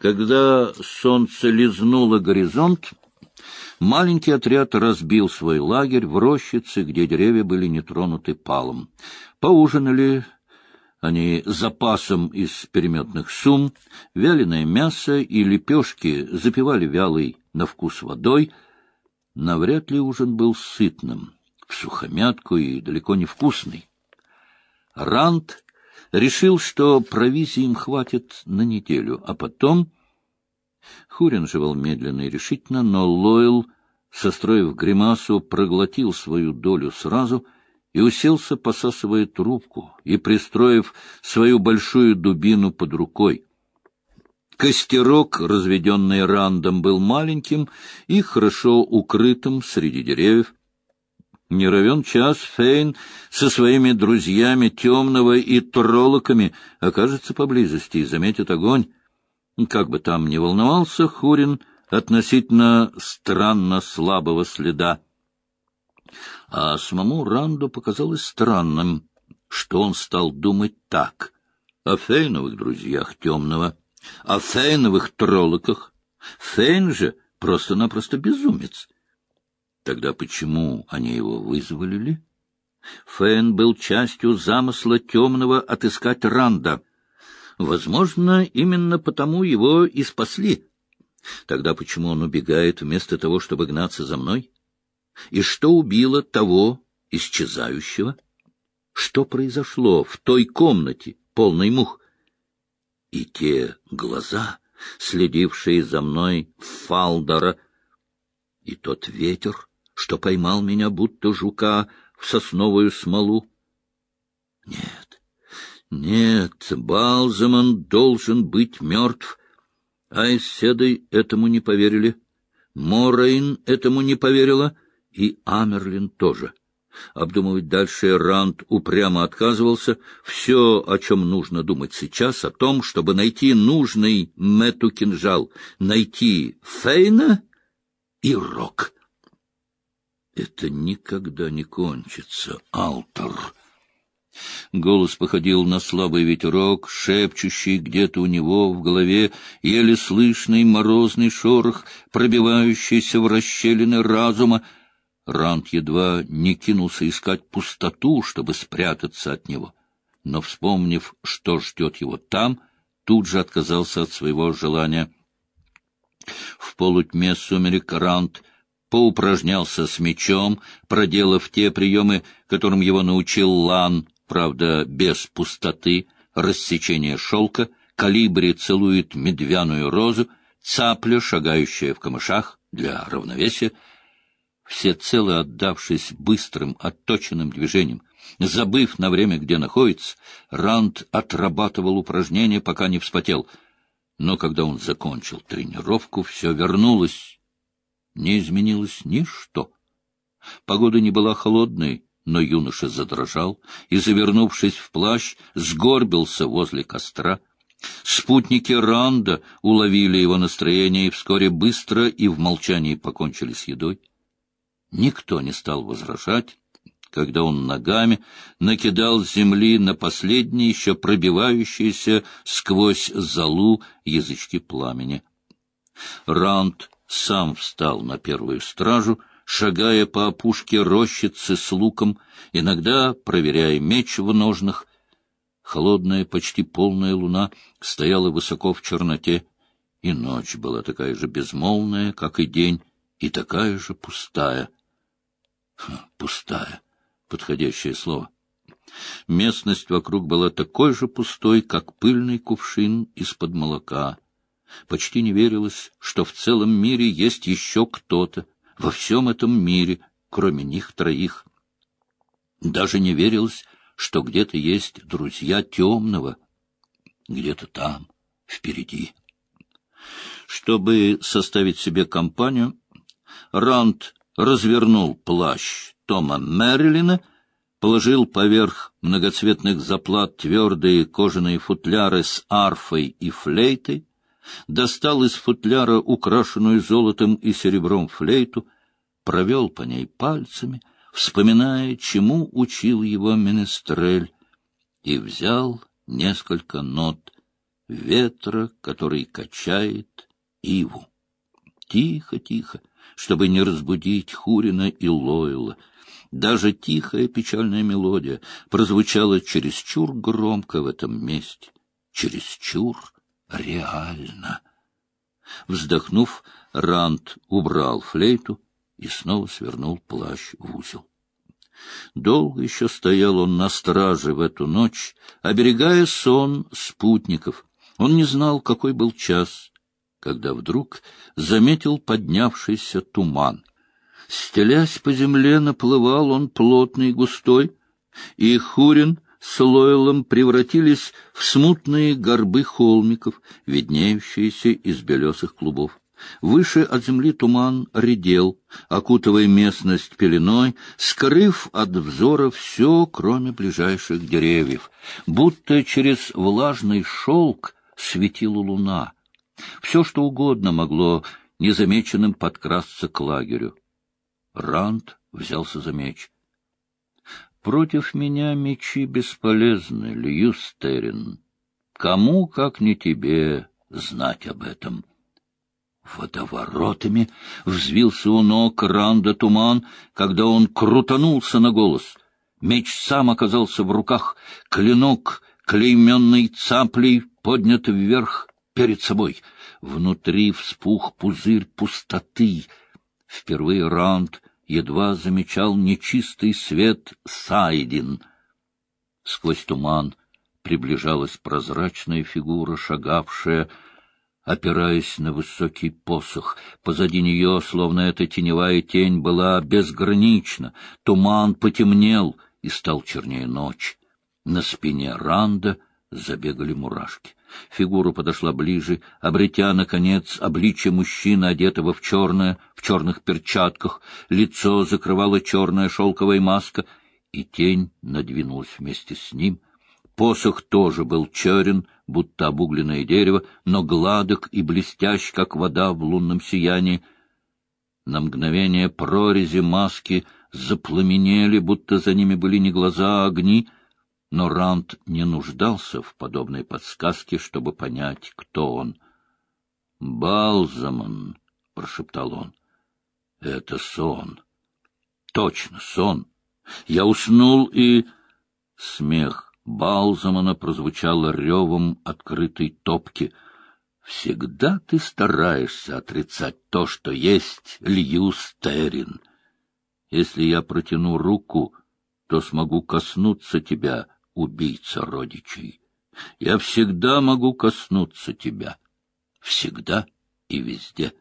Когда солнце лизнуло горизонт, маленький отряд разбил свой лагерь в рощице, где деревья были не тронуты палом. Поужинали они запасом из переметных сум, вяленое мясо и лепешки запивали вялой на вкус водой. Навряд ли ужин был сытным, в сухомятку и далеко не вкусный. Ранд решил, что провизии им хватит на неделю, а потом... Хурин жевал медленно и решительно, но Лойл, состроив гримасу, проглотил свою долю сразу — и уселся, посасывая трубку и пристроив свою большую дубину под рукой. Костерок, разведенный рандом, был маленьким и хорошо укрытым среди деревьев. Не равен час Фейн со своими друзьями Темного и Троллоками окажется поблизости и заметит огонь. Как бы там ни волновался Хурин относительно странно слабого следа а самому Ранду показалось странным, что он стал думать так о Фейновых друзьях темного, о Фейновых троллоках. Фейн же просто-напросто безумец. Тогда почему они его вызволили? Фейн был частью замысла темного отыскать Ранда. Возможно, именно потому его и спасли. Тогда почему он убегает вместо того, чтобы гнаться за мной? И что убило того исчезающего? Что произошло в той комнате, полной мух? И те глаза, следившие за мной Фалдора, и тот ветер, что поймал меня, будто жука, в сосновую смолу. Нет, нет, Балзаман должен быть мертв, а Эсседой этому не поверили. Морейн этому не поверила — и Амерлин тоже. Обдумывать дальше Ранд упрямо отказывался. Все, о чем нужно думать сейчас, о том, чтобы найти нужный Мэту кинжал, найти Фейна и Рок. Это никогда не кончится, Алтор. Голос походил на слабый ветерок, шепчущий где-то у него в голове, еле слышный морозный шорох, пробивающийся в расщелины разума, Ранд едва не кинулся искать пустоту, чтобы спрятаться от него, но, вспомнив, что ждет его там, тут же отказался от своего желания. В полутьме сумерек Ранд поупражнялся с мечом, проделав те приемы, которым его научил Лан, правда, без пустоты, рассечение шелка, калибри целует медвяную розу, цапля, шагающая в камышах для равновесия — всецело отдавшись быстрым, отточенным движениям. Забыв на время, где находится, Ранд отрабатывал упражнения, пока не вспотел. Но когда он закончил тренировку, все вернулось. Не изменилось ничто. Погода не была холодной, но юноша задрожал и, завернувшись в плащ, сгорбился возле костра. Спутники Ранда уловили его настроение и вскоре быстро и в молчании покончили с едой. Никто не стал возражать, когда он ногами накидал земли на последние, еще пробивающиеся сквозь залу язычки пламени. Раунд сам встал на первую стражу, шагая по опушке рощицы с луком, иногда проверяя меч в ножнах. Холодная, почти полная луна стояла высоко в черноте, и ночь была такая же безмолвная, как и день, и такая же пустая — Пустая. Подходящее слово. Местность вокруг была такой же пустой, как пыльный кувшин из-под молока. Почти не верилось, что в целом мире есть еще кто-то, во всем этом мире, кроме них троих. Даже не верилось, что где-то есть друзья темного, где-то там, впереди. Чтобы составить себе компанию, Ранд развернул плащ Тома Мерлина, положил поверх многоцветных заплат твердые кожаные футляры с арфой и флейтой, достал из футляра украшенную золотом и серебром флейту, провел по ней пальцами, вспоминая, чему учил его Менестрель, и взял несколько нот ветра, который качает иву. Тихо, тихо, чтобы не разбудить Хурина и Лойла. Даже тихая печальная мелодия прозвучала чересчур громко в этом месте, чересчур реально. Вздохнув, Ранд убрал флейту и снова свернул плащ в узел. Долго еще стоял он на страже в эту ночь, оберегая сон спутников. Он не знал, какой был час, когда вдруг заметил поднявшийся туман. Стелясь по земле, наплывал он плотный густой, и Хурин с Лойлом превратились в смутные горбы холмиков, виднеющиеся из белесых клубов. Выше от земли туман редел, окутывая местность пеленой, скрыв от взора все, кроме ближайших деревьев. Будто через влажный шелк светила луна. Все, что угодно могло незамеченным подкрасться к лагерю. Ранд взялся за меч. «Против меня мечи бесполезны, Льюстерин. Кому, как не тебе, знать об этом?» Водоворотами взвился у ног Ранда туман, когда он крутанулся на голос. Меч сам оказался в руках, клинок, клейменный цаплей, поднят вверх перед собой. Внутри вспух пузырь пустоты. Впервые Ранд едва замечал нечистый свет Сайдин. Сквозь туман приближалась прозрачная фигура, шагавшая опираясь на высокий посох. Позади нее, словно эта теневая тень, была безгранична. Туман потемнел, и стал чернее ночь. На спине Ранда забегали мурашки. Фигура подошла ближе, обретя, наконец, обличие мужчины, одетого в черное, в черных перчатках. Лицо закрывала черная шелковая маска, и тень надвинулась вместе с ним. Посох тоже был черен, будто обугленное дерево, но гладок и блестящ, как вода в лунном сиянии. На мгновение прорези маски запламенели, будто за ними были не глаза, а огни, но Ранд не нуждался в подобной подсказке, чтобы понять, кто он. — Балзаман, — прошептал он, — это сон. Точно, сон. Я уснул и... Смех Балзамана прозвучало ревом открытой топки. «Всегда ты стараешься отрицать то, что есть Льюстерин. Если я протяну руку, то смогу коснуться тебя, убийца родичей. Я всегда могу коснуться тебя. Всегда и везде.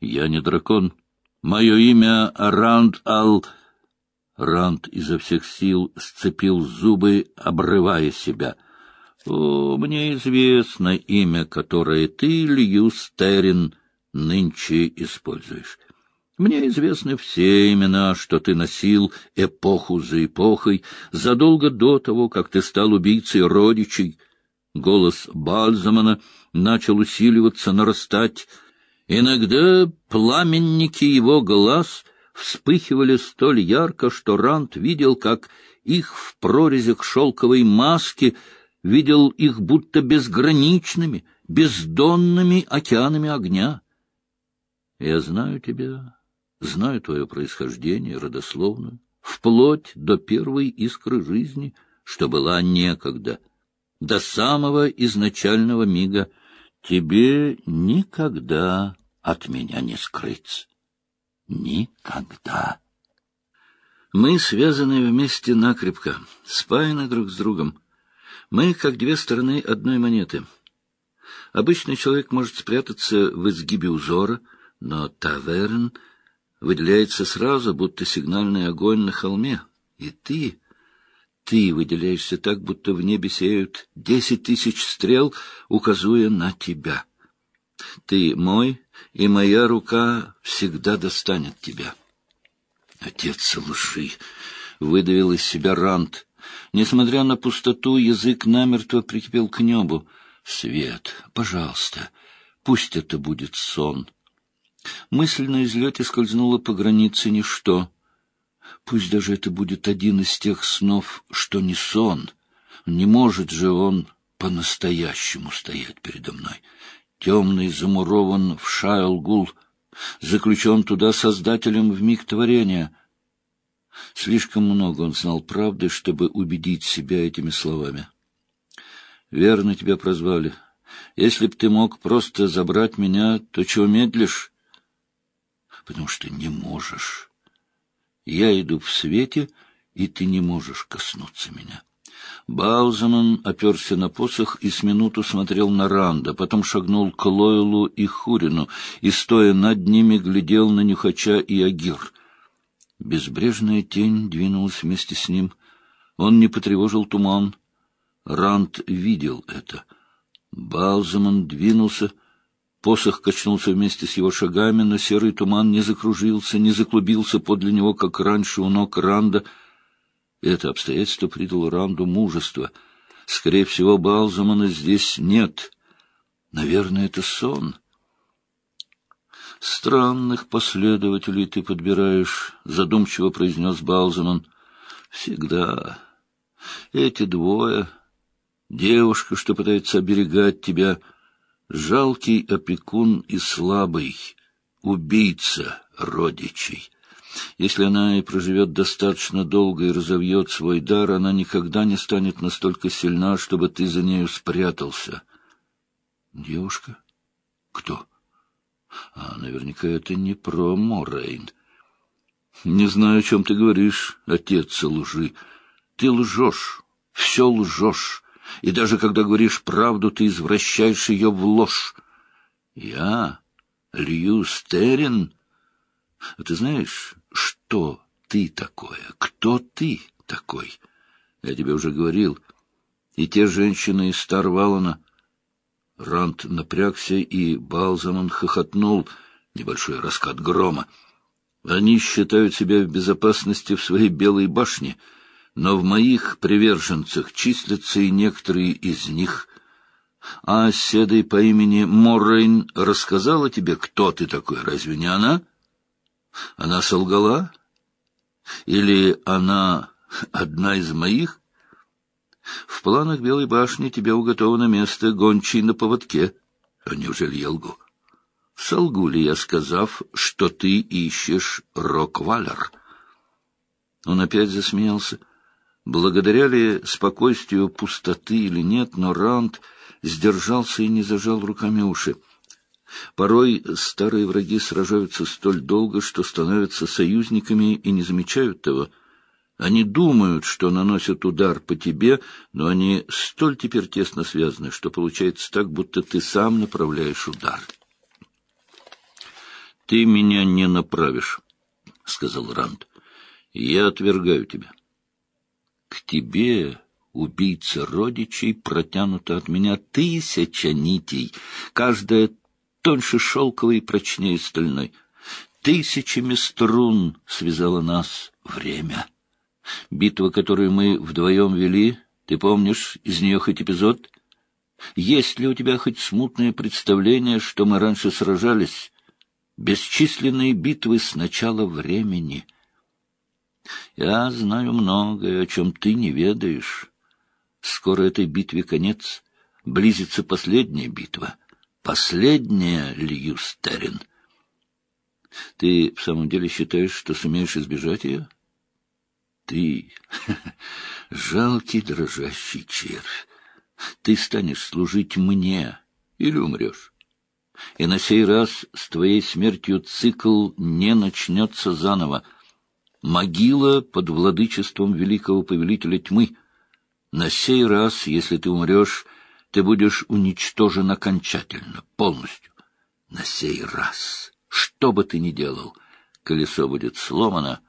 Я не дракон. Мое имя Ранд Ал... Ранд изо всех сил сцепил зубы, обрывая себя. — О, мне известно имя, которое ты, Льюстерин, нынче используешь. Мне известны все имена, что ты носил эпоху за эпохой, задолго до того, как ты стал убийцей родичей. Голос Бальзамана начал усиливаться, нарастать. Иногда пламенники его глаз вспыхивали столь ярко, что Рант видел, как их в прорезях шелковой маски, видел их будто безграничными, бездонными океанами огня. Я знаю тебя, знаю твое происхождение родословную, вплоть до первой искры жизни, что была некогда, до самого изначального мига. Тебе никогда от меня не скрыться. Никогда. Мы связаны вместе накрепко, спаяны друг с другом. Мы как две стороны одной монеты. Обычный человек может спрятаться в изгибе узора, но таверн выделяется сразу, будто сигнальный огонь на холме. И ты, ты выделяешься так, будто в небе сеют десять тысяч стрел, указуя на тебя. Ты мой, и моя рука всегда достанет тебя. Отец лжи! — выдавил из себя Рант. Несмотря на пустоту, язык намертво прикипел к небу. Свет, пожалуйста, пусть это будет сон. Мысль на излете скользнула по границе ничто. Пусть даже это будет один из тех снов, что не сон. Не может же он по-настоящему стоять передо мной. Темный замурован в Шайлгул, заключен туда создателем в миг творения. Слишком много он знал правды, чтобы убедить себя этими словами. Верно тебя прозвали. Если б ты мог просто забрать меня, то чего медлишь? Потому что не можешь. Я иду в свете, и ты не можешь коснуться меня. Бауземан оперся на посох и с минуту смотрел на Ранда, потом шагнул к Лойлу и Хурину и, стоя над ними, глядел на Нюхача и Агир. Безбрежная тень двинулась вместе с ним. Он не потревожил туман. Ранд видел это. Бауземан двинулся, посох качнулся вместе с его шагами, но серый туман не закружился, не заклубился подле него, как раньше у ног Ранда — это обстоятельство придало Ранду мужество. Скорее всего, Балзамана здесь нет. Наверное, это сон. «Странных последователей ты подбираешь», — задумчиво произнес Балзаман. «Всегда. Эти двое, девушка, что пытается оберегать тебя, жалкий опекун и слабый, убийца родичей». Если она и проживет достаточно долго и разовьет свой дар, она никогда не станет настолько сильна, чтобы ты за нею спрятался. Девушка? Кто? А, наверняка это не про Морейн. Не знаю, о чем ты говоришь, отец лжи. Ты лжешь, все лжешь, и даже когда говоришь правду, ты извращаешь ее в ложь. Я, Лью Стерин, а ты знаешь, что ты такое? Кто ты такой? Я тебе уже говорил. И те женщины из Старвалана... Рант напрягся, и Балзаман хохотнул. Небольшой раскат грома. Они считают себя в безопасности в своей белой башне, но в моих приверженцах числятся и некоторые из них. А седой по имени Моррейн рассказала тебе, кто ты такой, разве не она? — она солгала? Или она одна из моих? В планах Белой башни тебе уготовано место гончей на поводке. А неужели я лгу? Солгу ли я, сказав, что ты ищешь Роквалер? Он опять засмеялся. Благодаря ли спокойствию пустоты или нет, но Ранд сдержался и не зажал руками уши. Порой старые враги сражаются столь долго, что становятся союзниками и не замечают того. Они думают, что наносят удар по тебе, но они столь теперь тесно связаны, что получается так, будто ты сам направляешь удар. — Ты меня не направишь, — сказал Ранд. — Я отвергаю тебя. К тебе, убийца родичей, протянута от меня тысяча нитей. Каждая тоньше шелковой и прочнее стальной. Тысячами струн связало нас время. Битва, которую мы вдвоем вели, ты помнишь из нее хоть эпизод? Есть ли у тебя хоть смутное представление, что мы раньше сражались? Бесчисленные битвы с начала времени. Я знаю многое, о чем ты не ведаешь. Скоро этой битве конец. Близится последняя битва — последняя, Льюстерин. Ты в самом деле считаешь, что сумеешь избежать ее? Ты, жалкий дрожащий червь, ты станешь служить мне или умрешь. И на сей раз с твоей смертью цикл не начнется заново. Могила под владычеством великого повелителя тьмы. На сей раз, если ты умрешь, ты будешь уничтожен окончательно, полностью. На сей раз, что бы ты ни делал, колесо будет сломано,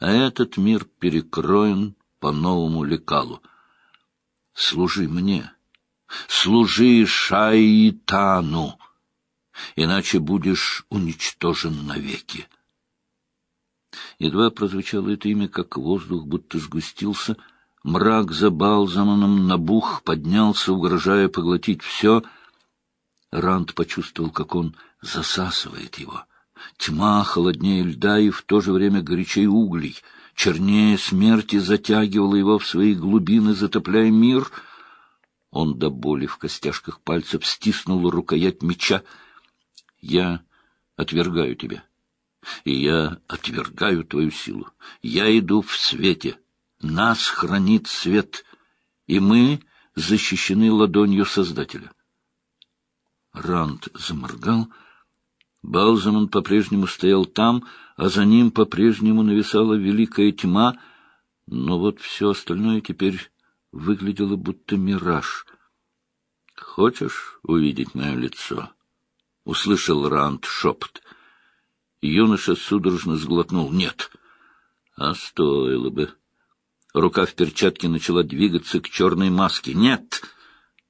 а этот мир перекроен по новому лекалу. Служи мне, служи Шайтану, иначе будешь уничтожен навеки. Едва прозвучало это имя, как воздух будто сгустился — Мрак за Балзаманом набух, поднялся, угрожая поглотить все. Ранд почувствовал, как он засасывает его. Тьма холоднее льда и в то же время горячей углей, чернее смерти затягивала его в свои глубины, затопляя мир. Он до боли в костяшках пальцев стиснул рукоять меча. «Я отвергаю тебя, и я отвергаю твою силу. Я иду в свете. Нас хранит свет, и мы защищены ладонью Создателя». Ранд заморгал. Балзаман по-прежнему стоял там, а за ним по-прежнему нависала великая тьма, но вот все остальное теперь выглядело будто мираж. — Хочешь увидеть мое лицо? — услышал Ранд шепот. Юноша судорожно сглотнул. — Нет. — А стоило бы. Рука в перчатке начала двигаться к черной маске. — Нет!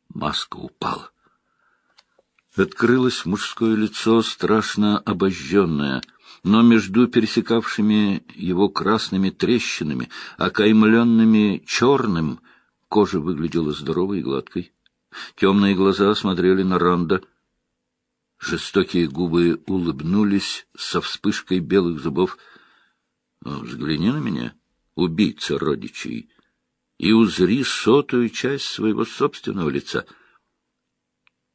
Маска упала. Открылось мужское лицо, страшно обожженное, но между пересекавшими его красными трещинами, окаймленными черным, кожа выглядела здоровой и гладкой. Темные глаза смотрели на Ранда. Жестокие губы улыбнулись со вспышкой белых зубов. «Взгляни на меня, убийца родичей, и узри сотую часть своего собственного лица».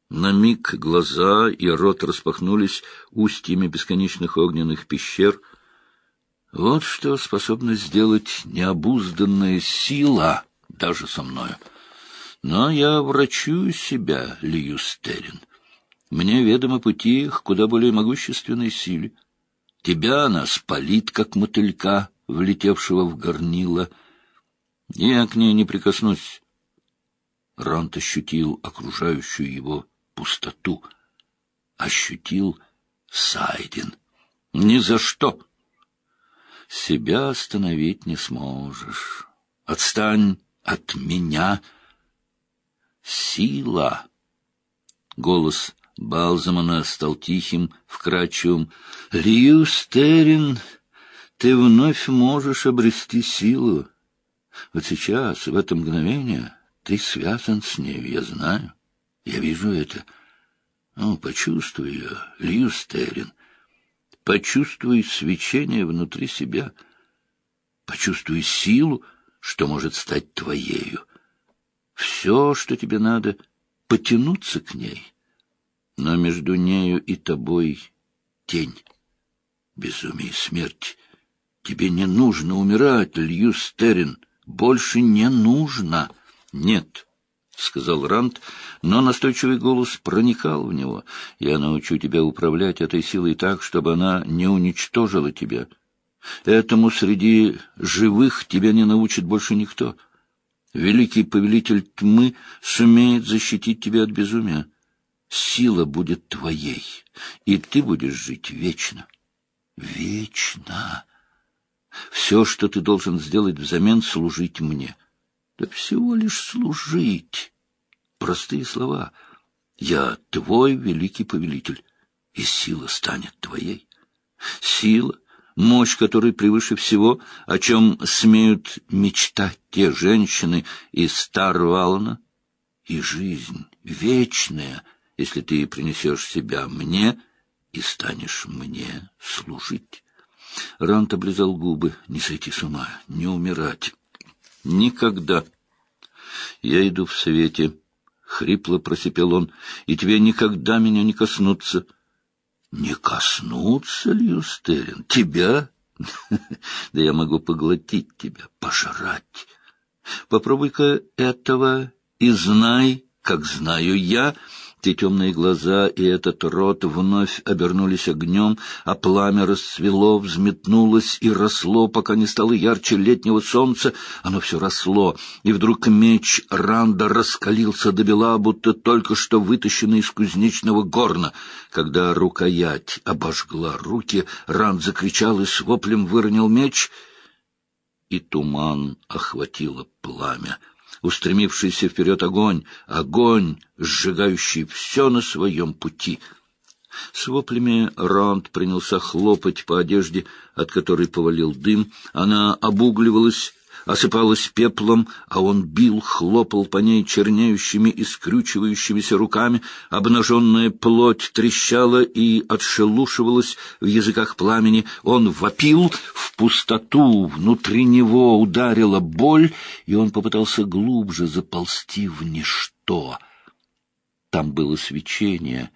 На миг глаза и рот распахнулись устьями бесконечных огненных пещер. Вот что способна сделать необузданная сила даже со мною. Но я врачую себя, Льюстерин. Мне ведомы пути их куда более могущественной силе. Тебя она спалит, как мотылька, влетевшего в горнило. Я к ней не прикоснусь. Рант ощутил окружающую его пустоту. Ощутил Сайдин. Ни за что. Себя остановить не сможешь. Отстань от меня. Сила. Голос Балзамана стал тихим, вкрадчивым. Льюстерин, ты вновь можешь обрести силу. Вот сейчас, в это мгновение, ты связан с ней, я знаю. Я вижу это. Ну, почувствуй ее, Льюстерин. Почувствуй свечение внутри себя. Почувствуй силу, что может стать твоею. Все, что тебе надо, потянуться к ней. Но между нею и тобой тень, безумие и смерть. Тебе не нужно умирать, Льюстерин. Больше не нужно. Нет. — сказал Рант, но настойчивый голос проникал в него. — Я научу тебя управлять этой силой так, чтобы она не уничтожила тебя. Этому среди живых тебя не научит больше никто. Великий повелитель тьмы сумеет защитить тебя от безумия. Сила будет твоей, и ты будешь жить вечно. Вечно. Все, что ты должен сделать взамен, служить мне — да всего лишь служить. Простые слова. Я твой великий повелитель, и сила станет твоей. Сила, мощь которой превыше всего, о чем смеют мечтать те женщины из Старвалана, и жизнь вечная, если ты принесешь себя мне и станешь мне служить. Рант облизал губы. Не сойти с ума, не умирать. Никогда. Я иду в свете, — хрипло просипел он, — и тебе никогда меня не коснуться. Не коснуться, Льюстерин? Тебя? Да я могу поглотить тебя, пожрать. Попробуй-ка этого и знай, как знаю я, — те темные глаза и этот рот вновь обернулись огнем, а пламя расцвело, взметнулось и росло, пока не стало ярче летнего солнца. Оно все росло, и вдруг меч Ранда раскалился до бела, будто только что вытащенный из кузнечного горна. Когда рукоять обожгла руки, Ранд закричал и с воплем выронил меч, и туман охватило пламя устремившийся вперед огонь, огонь, сжигающий все на своем пути. С воплями Ронд принялся хлопать по одежде, от которой повалил дым. Она обугливалась, осыпалась пеплом, а он бил, хлопал по ней чернеющими и скрючивающимися руками, обнаженная плоть трещала и отшелушивалась в языках пламени. Он вопил, в пустоту внутри него ударила боль, и он попытался глубже заползти в ничто что. Там было свечение,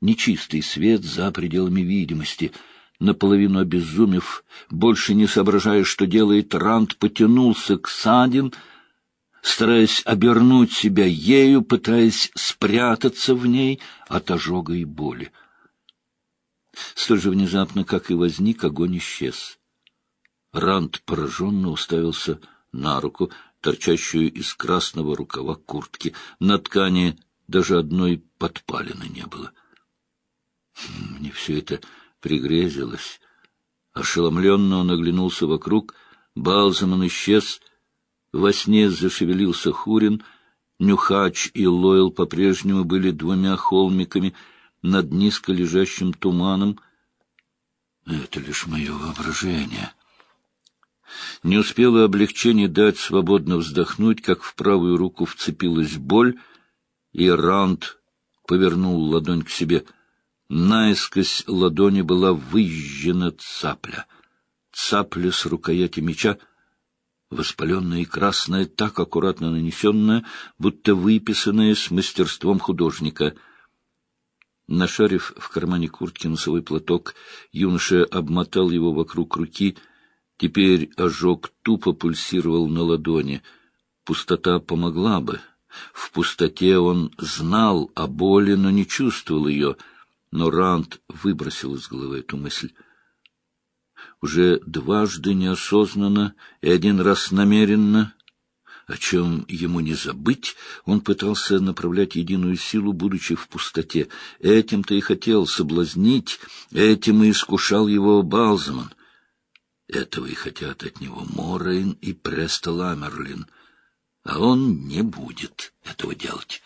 нечистый свет за пределами видимости. Наполовину обезумев, больше не соображая, что делает, Ранд потянулся к Садин, стараясь обернуть себя ею, пытаясь спрятаться в ней от ожога и боли. Столь же внезапно, как и возник, огонь исчез. Ранд пораженно уставился на руку, торчащую из красного рукава куртки. На ткани даже одной подпалины не было. Мне все это пригрезилось. Ошеломленно он оглянулся вокруг. Балзаман исчез. Во сне зашевелился Хурин. Нюхач и Лойл по-прежнему были двумя холмиками — над низко лежащим туманом. Это лишь мое воображение. Не успело облегчение дать свободно вздохнуть, как в правую руку вцепилась боль, и Ранд повернул ладонь к себе. Наискось ладони была выжжена цапля. Цапля с рукояти меча, воспаленная и красная, так аккуратно нанесенная, будто выписанная с мастерством художника — Нашарив в кармане куртки носовой платок, юноша обмотал его вокруг руки. Теперь ожог тупо пульсировал на ладони. Пустота помогла бы. В пустоте он знал о боли, но не чувствовал ее. Но Ранд выбросил из головы эту мысль. Уже дважды неосознанно и один раз намеренно о чем ему не забыть, он пытался направлять единую силу, будучи в пустоте. Этим-то и хотел соблазнить, этим и искушал его Балзаман. Этого и хотят от него Морейн и Преста Ламерлин, а он не будет этого делать.